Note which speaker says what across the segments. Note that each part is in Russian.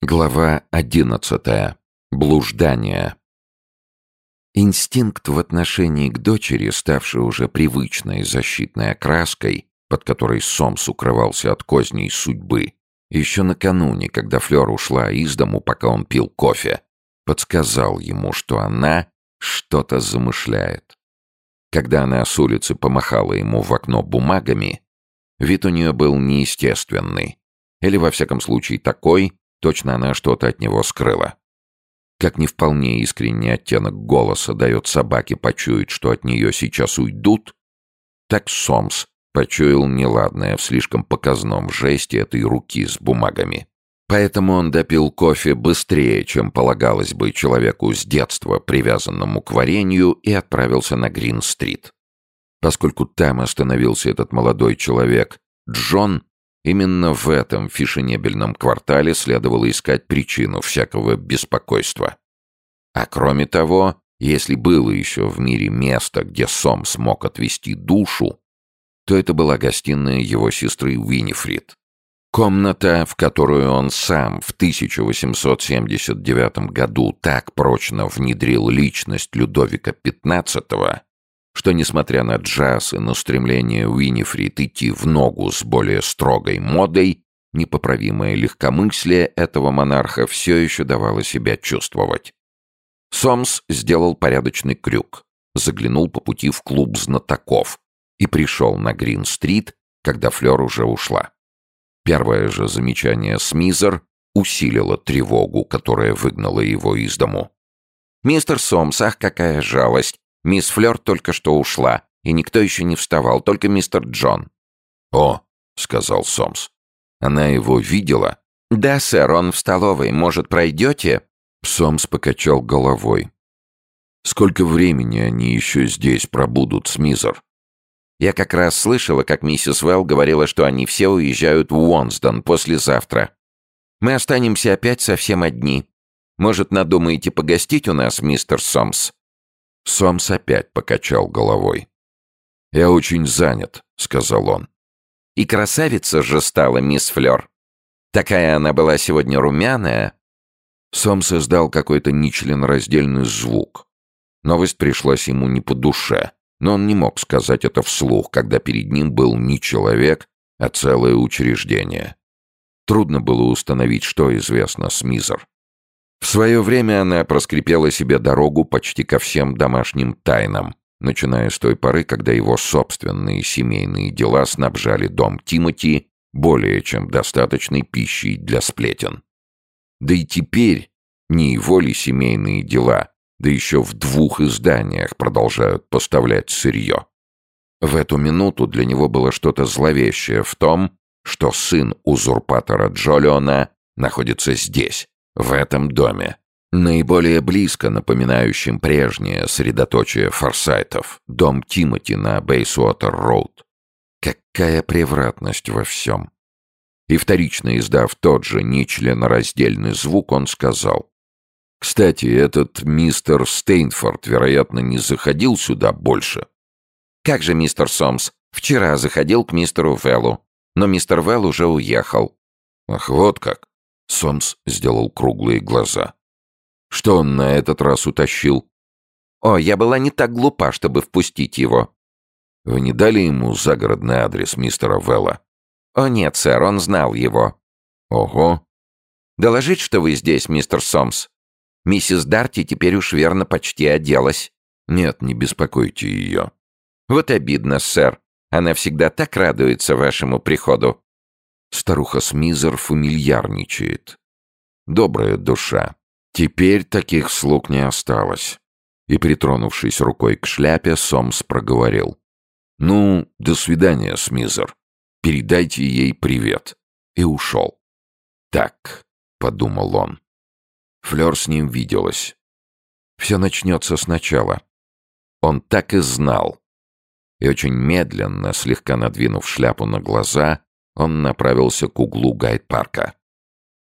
Speaker 1: Глава одиннадцатая. Блуждание. Инстинкт в отношении к дочери, ставший уже привычной защитной окраской, под которой Сомс укрывался от козней судьбы, еще накануне, когда Флёр ушла из дому, пока он пил кофе, подсказал ему, что она что-то замышляет. Когда она с улицы помахала ему в окно бумагами, вид у нее был неестественный, или, во всяком случае, такой, Точно она что-то от него скрыла. Как не вполне искренний оттенок голоса дает собаке почуять, что от нее сейчас уйдут, так Сомс почуял неладное в слишком показном жесте этой руки с бумагами. Поэтому он допил кофе быстрее, чем полагалось бы человеку с детства, привязанному к варенью, и отправился на Грин-стрит. Поскольку там остановился этот молодой человек, Джон Именно в этом фишенебельном квартале следовало искать причину всякого беспокойства. А кроме того, если было еще в мире место, где Сом смог отвести душу, то это была гостиная его сестры Уинифрид. Комната, в которую он сам в 1879 году так прочно внедрил личность Людовика XV, что, несмотря на джаз и на стремление Уинифрид идти в ногу с более строгой модой, непоправимое легкомыслие этого монарха все еще давало себя чувствовать. Сомс сделал порядочный крюк, заглянул по пути в клуб знатоков и пришел на Грин-стрит, когда Флёр уже ушла. Первое же замечание Смизер усилило тревогу, которая выгнала его из дому. «Мистер Сомс, ах, какая жалость! Мисс Флёр только что ушла, и никто еще не вставал, только мистер Джон». «О», — сказал Сомс. «Она его видела?»
Speaker 2: «Да, сэр, он в столовой. Может, пройдете?»
Speaker 1: Сомс покачал головой. «Сколько времени они еще здесь пробудут, Смизер?»
Speaker 2: «Я как раз слышала, как миссис Велл говорила, что они все уезжают в Уонсдон послезавтра. Мы останемся опять совсем одни. Может, надумаете погостить у нас, мистер Сомс?»
Speaker 1: Сомс опять покачал головой. «Я очень занят», — сказал он.
Speaker 2: «И красавица же стала, мисс Флёр. Такая она была сегодня румяная».
Speaker 1: Сомс издал какой-то нечленораздельный звук. Новость пришлась ему не по душе, но он не мог сказать это вслух, когда перед ним был не человек, а целое учреждение. Трудно было установить, что известно Смизер. В свое время она проскрипела себе дорогу почти ко всем домашним тайнам, начиная с той поры, когда его собственные семейные дела снабжали дом Тимоти более чем достаточной пищей для сплетен. Да и теперь не его ли семейные дела, да еще в двух изданиях продолжают поставлять сырье. В эту минуту для него было что-то зловещее в том, что сын узурпатора Джолиона находится здесь, в этом доме, наиболее близко напоминающим прежнее средоточие форсайтов, дом Тимоти на Бейсуотер-Роуд. Какая превратность во всем! И вторично издав тот же нечленораздельный звук, он сказал. «Кстати, этот мистер Стейнфорд, вероятно, не заходил сюда больше».
Speaker 2: «Как же, мистер Сомс, вчера заходил к мистеру Веллу, но мистер Велл уже уехал».
Speaker 1: «Ах, вот как! Сомс сделал круглые глаза. «Что он на этот раз утащил?»
Speaker 2: «О, я была не так глупа, чтобы впустить его».
Speaker 1: «Вы не дали ему загородный адрес мистера Велла?»
Speaker 2: «О нет, сэр, он знал его».
Speaker 1: «Ого».
Speaker 2: «Доложить, что вы здесь, мистер Сомс? Миссис Дарти теперь уж верно почти оделась».
Speaker 1: «Нет, не беспокойте ее».
Speaker 2: «Вот обидно, сэр. Она всегда так радуется вашему приходу».
Speaker 1: Старуха Смизер фамильярничает. Добрая душа. Теперь таких слуг не осталось. И, притронувшись рукой к шляпе, Сомс проговорил. «Ну, до свидания, Смизер. Передайте ей привет». И ушел. «Так», — подумал он. Флёр с ним виделась. Все начнется сначала. Он так и знал. И очень медленно, слегка надвинув шляпу на глаза, он направился к углу гайд-парка.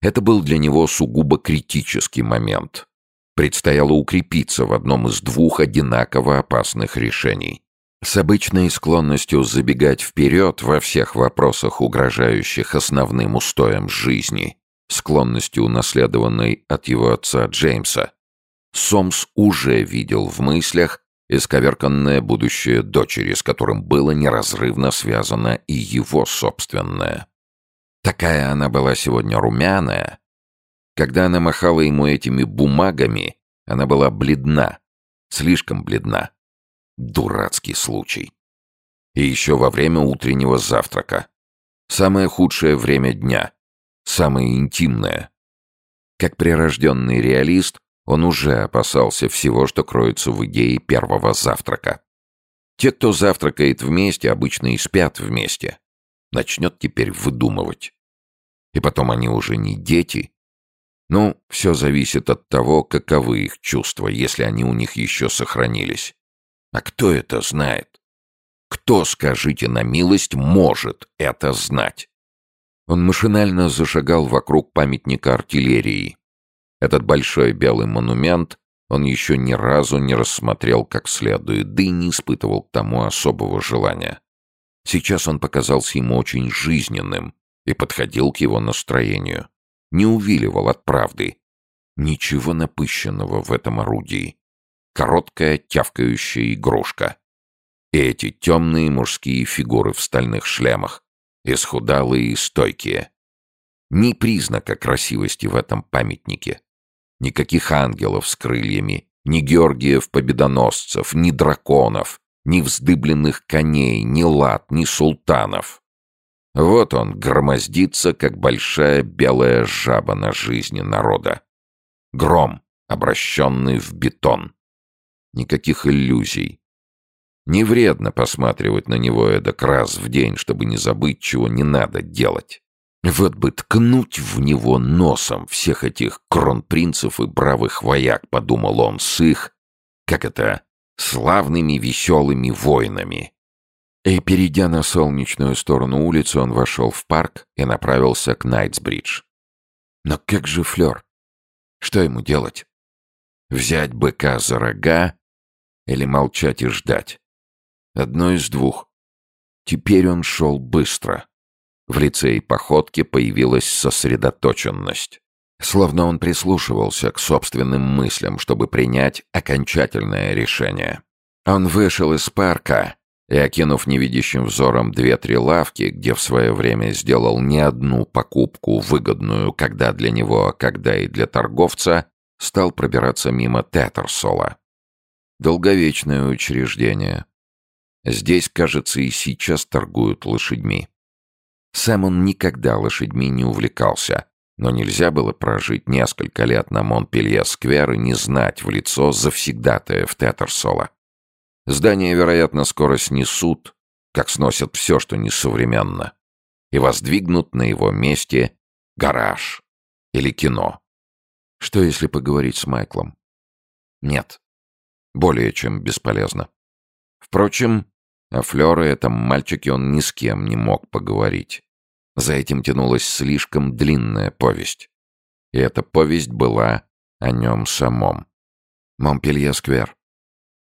Speaker 1: Это был для него сугубо критический момент. Предстояло укрепиться в одном из двух одинаково опасных решений. С обычной склонностью забегать вперед во всех вопросах, угрожающих основным устоям жизни, склонностью, унаследованной от его отца Джеймса, Сомс уже видел в мыслях исковерканное будущее дочери, с которым было неразрывно связано и его собственное. Такая она была сегодня румяная. Когда она махала ему этими бумагами, она была бледна, слишком бледна. Дурацкий случай. И еще во время утреннего завтрака. Самое худшее время дня. Самое интимное. Как прирожденный реалист, он уже опасался всего, что кроется в идее первого завтрака. Те, кто завтракает вместе, обычно и спят вместе. Начнет теперь выдумывать. И потом они уже не дети. Ну, все зависит от того, каковы их чувства, если они у них еще сохранились. А кто это знает? Кто, скажите на милость, может это знать? Он машинально зашагал вокруг памятника артиллерии, этот большой белый монумент он еще ни разу не рассмотрел как следует, да и не испытывал к тому особого желания. Сейчас он показался ему очень жизненным и подходил к его настроению. Не увиливал от правды. Ничего напыщенного в этом орудии. Короткая тявкающая игрушка. И эти темные мужские фигуры в стальных шлемах, исхудалые и стойкие. Ни признака красивости в этом памятнике. Никаких ангелов с крыльями, ни Георгиев-победоносцев, ни драконов, ни вздыбленных коней, ни лад, ни султанов. Вот он громоздится, как большая белая жаба на жизни народа. Гром, обращенный в бетон. Никаких иллюзий. Не вредно посматривать на него эдак раз в день, чтобы не забыть, чего не надо делать. Вот бы ткнуть в него носом всех этих кронпринцев и бравых вояк, подумал он, с их, как это, славными веселыми воинами. И, перейдя на солнечную сторону улицы, он вошел в парк и направился к Найтсбридж. Но как же Флёр? Что ему делать? Взять быка за рога или молчать и ждать? Одно из двух. Теперь он шел быстро. В лице и походке появилась сосредоточенность. Словно он прислушивался к собственным мыслям, чтобы принять окончательное решение. Он вышел из парка и, окинув невидящим взором две-три лавки, где в свое время сделал не одну покупку, выгодную когда для него, а когда и для торговца, стал пробираться мимо Тетерсола. Долговечное учреждение. Здесь, кажется, и сейчас торгуют лошадьми. Сам он никогда лошадьми не увлекался, но нельзя было прожить несколько лет на Монпелье-сквер и не знать в лицо завсегдатая в Тетерсола. Здание, вероятно, скоро снесут, как сносят все, что несовременно, и воздвигнут на его месте гараж или кино. Что, если поговорить с Майклом? Нет. Более чем бесполезно. Впрочем, о Флёре, этом мальчике, он ни с кем не мог поговорить. За этим тянулась слишком длинная повесть. И эта повесть была о нем самом. Монпелье-сквер.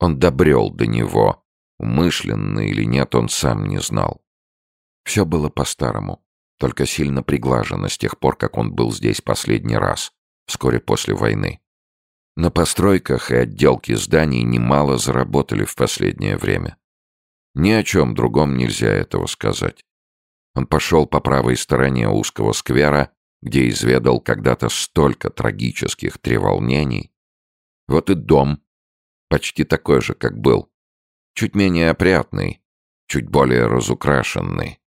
Speaker 1: Он добрел до него. Умышленно или нет, он сам не знал. Все было по-старому, только сильно приглажено с тех пор, как он был здесь последний раз, вскоре после войны. На постройках и отделке зданий немало заработали в последнее время. Ни о чем другом нельзя этого сказать. Он пошел по правой стороне узкого сквера, где изведал когда-то столько трагических треволнений. Вот и дом, почти такой же, как был. Чуть менее опрятный, чуть более разукрашенный.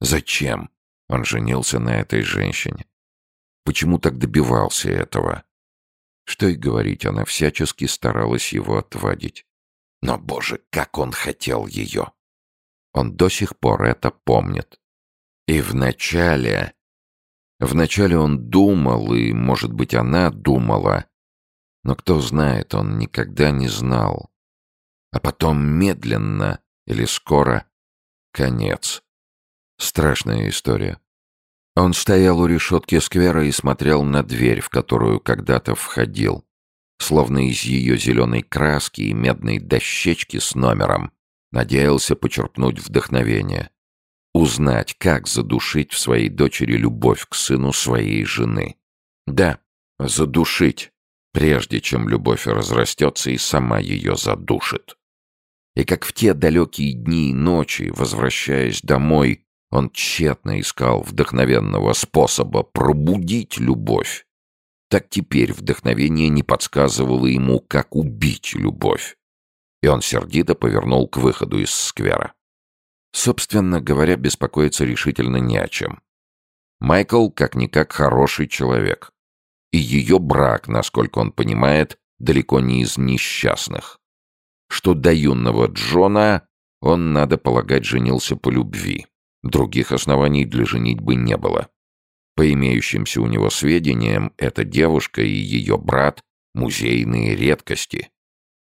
Speaker 1: Зачем он женился на этой женщине? Почему так добивался этого? Что и говорить, она всячески старалась его отвадить. Но, боже, как он хотел ее! Он до сих пор это помнит. И вначале... Вначале он думал, и, может быть, она думала. Но кто знает, он никогда не знал. А потом медленно или скоро конец. Страшная история. Он стоял у решетки сквера и смотрел на дверь, в которую когда-то входил словно из ее зеленой краски и медной дощечки с номером, надеялся почерпнуть вдохновение. Узнать, как задушить в своей дочери любовь к сыну своей жены. Да, задушить, прежде чем любовь разрастется и сама ее задушит. И как в те далекие дни и ночи, возвращаясь домой, он тщетно искал вдохновенного способа пробудить любовь, так теперь вдохновение не подсказывало ему, как убить любовь. И он сердито повернул к выходу из сквера. Собственно говоря, беспокоиться решительно не о чем. Майкл, как-никак, хороший человек. И ее брак, насколько он понимает, далеко не из несчастных. Что до юного Джона, он, надо полагать, женился по любви. Других оснований для женитьбы не было. По имеющимся у него сведениям, эта девушка и ее брат — музейные редкости.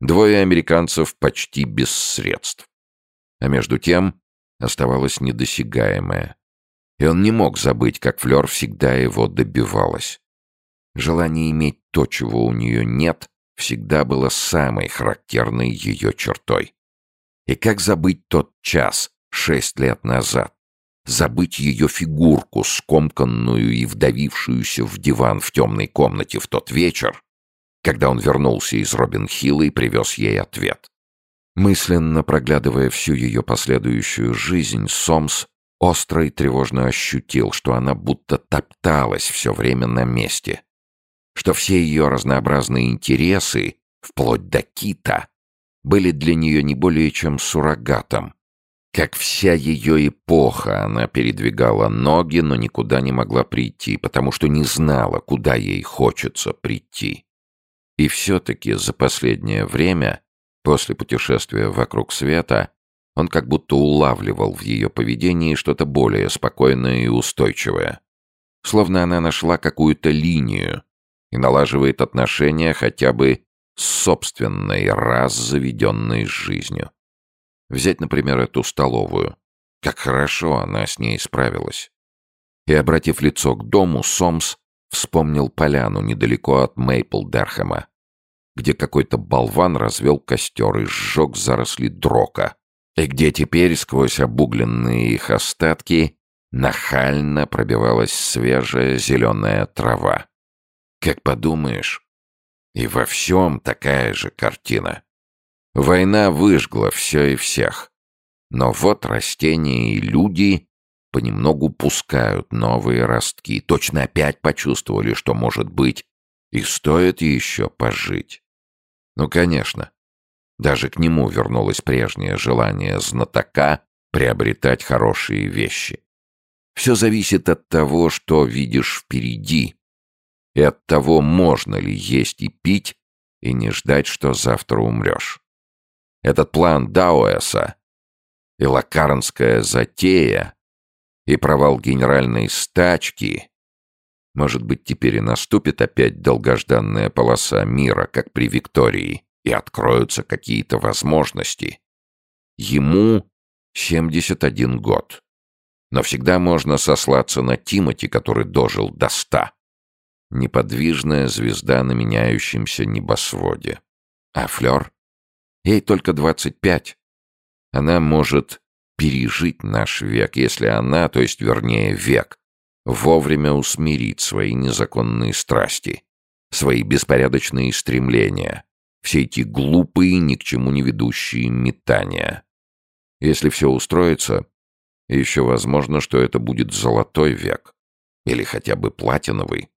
Speaker 1: Двое американцев почти без средств. А между тем оставалось недосягаемое. И он не мог забыть, как Флёр всегда его добивалась. Желание иметь то, чего у нее нет, всегда было самой характерной ее чертой. И как забыть тот час, шесть лет назад, забыть ее фигурку, скомканную и вдавившуюся в диван в темной комнате в тот вечер, когда он вернулся из Робин-Хилла и привез ей ответ. Мысленно проглядывая всю ее последующую жизнь, Сомс остро и тревожно ощутил, что она будто топталась все время на месте, что все ее разнообразные интересы, вплоть до кита, были для нее не более чем суррогатом, как вся ее эпоха, она передвигала ноги, но никуда не могла прийти, потому что не знала, куда ей хочется прийти. И все-таки за последнее время, после путешествия вокруг света, он как будто улавливал в ее поведении что-то более спокойное и устойчивое. Словно она нашла какую-то линию и налаживает отношения хотя бы с собственной раз заведенной жизнью. Взять, например, эту столовую. Как хорошо она с ней справилась. И, обратив лицо к дому, Сомс вспомнил поляну недалеко от Мейпл-Дерхэма, где какой-то болван развел костер и сжег заросли дрока, и где теперь сквозь обугленные их остатки нахально пробивалась свежая зеленая трава. Как подумаешь, и во всем такая же картина. Война выжгла все и всех. Но вот растения и люди понемногу пускают новые ростки. Точно опять почувствовали, что, может быть, и стоит еще пожить. Ну, конечно. Даже к нему вернулось прежнее желание знатока приобретать хорошие вещи. Все зависит от того, что видишь впереди, и от того, можно ли есть и пить, и не ждать, что завтра умрешь. Этот план Дауэса и лакарнская затея и провал генеральной стачки может быть, теперь и наступит опять долгожданная полоса мира, как при Виктории, и откроются какие-то возможности. Ему 71 год. Но всегда можно сослаться на Тимати, который дожил до ста. Неподвижная звезда на меняющемся небосводе. А Флёр? Ей только 25. Она может пережить наш век, если она, то есть вернее век, вовремя усмирит свои незаконные страсти, свои беспорядочные стремления, все эти глупые, ни к чему не ведущие метания. Если все устроится, еще возможно, что это будет золотой век или хотя бы платиновый.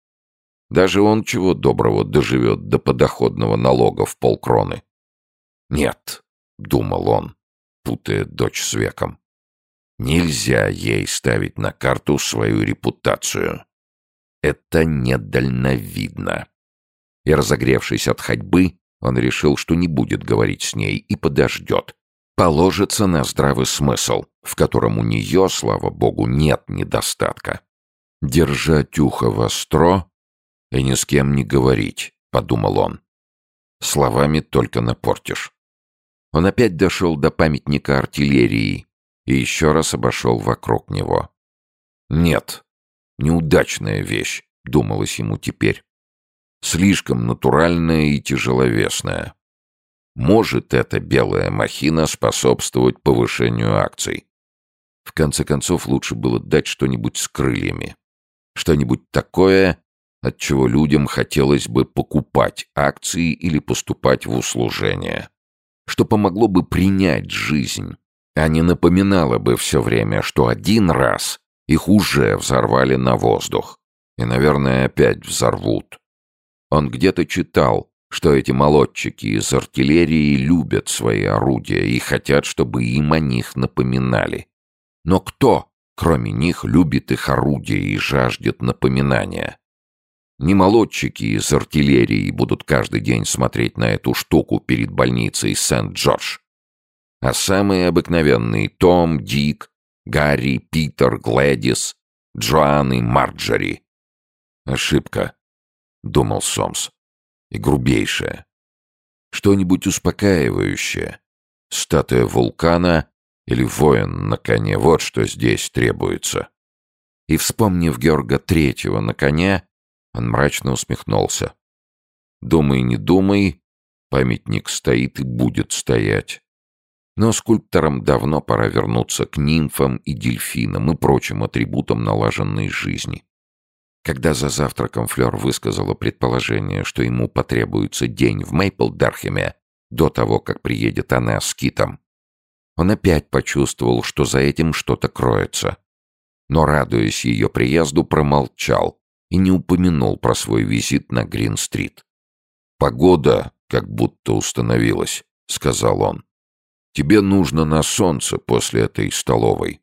Speaker 1: Даже он чего доброго доживет до подоходного налога в полкроны. «Нет», — думал он, путая дочь с веком. «Нельзя ей ставить на карту свою репутацию. Это недальновидно». И разогревшись от ходьбы, он решил, что не будет говорить с ней и подождет. Положится на здравый смысл, в котором у нее, слава богу, нет недостатка. «Держать ухо востро и ни с кем не говорить», — подумал он. «Словами только напортишь». Он опять дошел до памятника артиллерии и еще раз обошел вокруг него. «Нет, неудачная вещь», — думалось ему теперь. «Слишком натуральная и тяжеловесная. Может эта белая махина способствовать повышению акций? В конце концов, лучше было дать что-нибудь с крыльями. Что-нибудь такое, от чего людям хотелось бы покупать акции или поступать в услужение. Что помогло бы принять жизнь, а не напоминало бы все время, что один раз их уже взорвали на воздух. И, наверное, опять взорвут. Он где-то читал, что эти молодчики из артиллерии любят свои орудия и хотят, чтобы им о них напоминали. Но кто, кроме них, любит их орудия и жаждет напоминания? Не молодчики из артиллерии будут каждый день смотреть на эту штуку перед больницей Сент-Джордж, а самые обыкновенные Том, Дик, Гарри, Питер, Глэдис, Джоан и Марджори. Ошибка, думал Сомс, и грубейшая. Что-нибудь успокаивающее. Статуя вулкана или воин на коне, вот что здесь требуется. И, вспомнив Георга Третьего на коне, он мрачно усмехнулся. Думай, не думай, памятник стоит и будет стоять. Но скульпторам давно пора вернуться к нимфам и дельфинам и прочим атрибутам налаженной жизни. Когда за завтраком Флёр высказала предположение, что ему потребуется день в Мейплдархеме до того, как приедет она с Китом, он опять почувствовал, что за этим что-то кроется. Но, радуясь ее приезду, промолчал и не упомянул про свой визит на Грин-стрит. «Погода как будто установилась», — сказал он. Тебе нужно на солнце после этой столовой.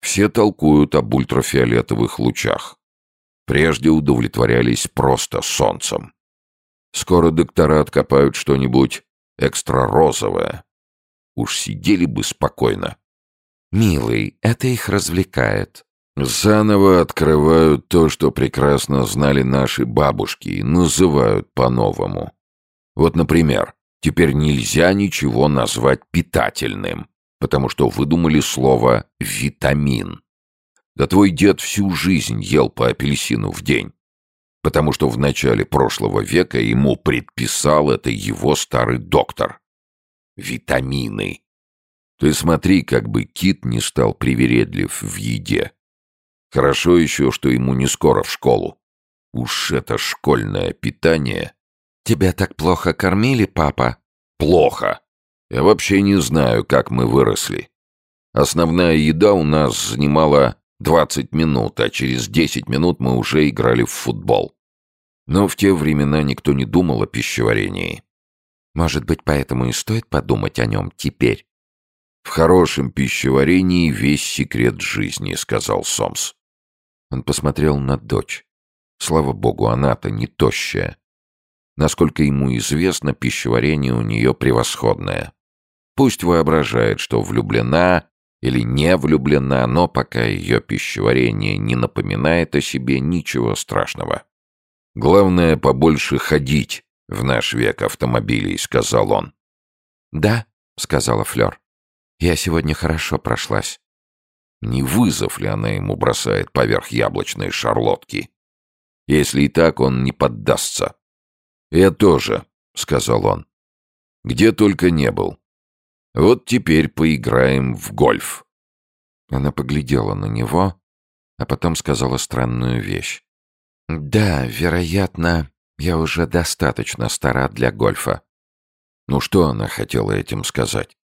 Speaker 1: Все толкуют об ультрафиолетовых лучах. Прежде удовлетворялись просто солнцем. Скоро доктора откопают что-нибудь экстра-розовое. Уж сидели бы спокойно.
Speaker 2: «Милый, это их развлекает».
Speaker 1: Заново открывают то, что прекрасно знали наши бабушки, и называют по-новому. Вот, например, Теперь нельзя ничего назвать питательным, потому что выдумали слово «витамин». Да твой дед всю жизнь ел по апельсину в день, потому что в начале прошлого века ему предписал это его старый доктор. Витамины. Ты смотри, как бы кит не стал привередлив в еде. Хорошо еще, что ему не скоро в школу. Уж это школьное питание
Speaker 2: «Тебя так плохо кормили, папа?»
Speaker 1: «Плохо. Я вообще не знаю, как мы выросли. Основная еда у нас занимала 20 минут, а через 10 минут мы уже играли в футбол. Но в те времена никто не думал о пищеварении.
Speaker 2: Может быть, поэтому и стоит подумать о нем теперь?»
Speaker 1: «В хорошем пищеварении весь секрет жизни», — сказал Сомс.
Speaker 2: Он посмотрел на дочь. Слава богу, она-то не тощая. Насколько ему известно, пищеварение у нее превосходное. Пусть воображает, что влюблена или не влюблена, но пока ее пищеварение не напоминает о себе ничего страшного.
Speaker 1: «Главное, побольше ходить в наш век автомобилей», — сказал он.
Speaker 2: «Да», — сказала Флёр. «Я сегодня хорошо прошлась».
Speaker 1: Не вызов ли она ему бросает поверх яблочной шарлотки? Если и так, он не поддастся. «Я тоже», — сказал он. «Где только не был. Вот теперь поиграем в гольф».
Speaker 2: Она поглядела на него, а потом сказала странную вещь. «Да, вероятно, я уже достаточно стара для гольфа».
Speaker 1: Ну что она хотела этим сказать?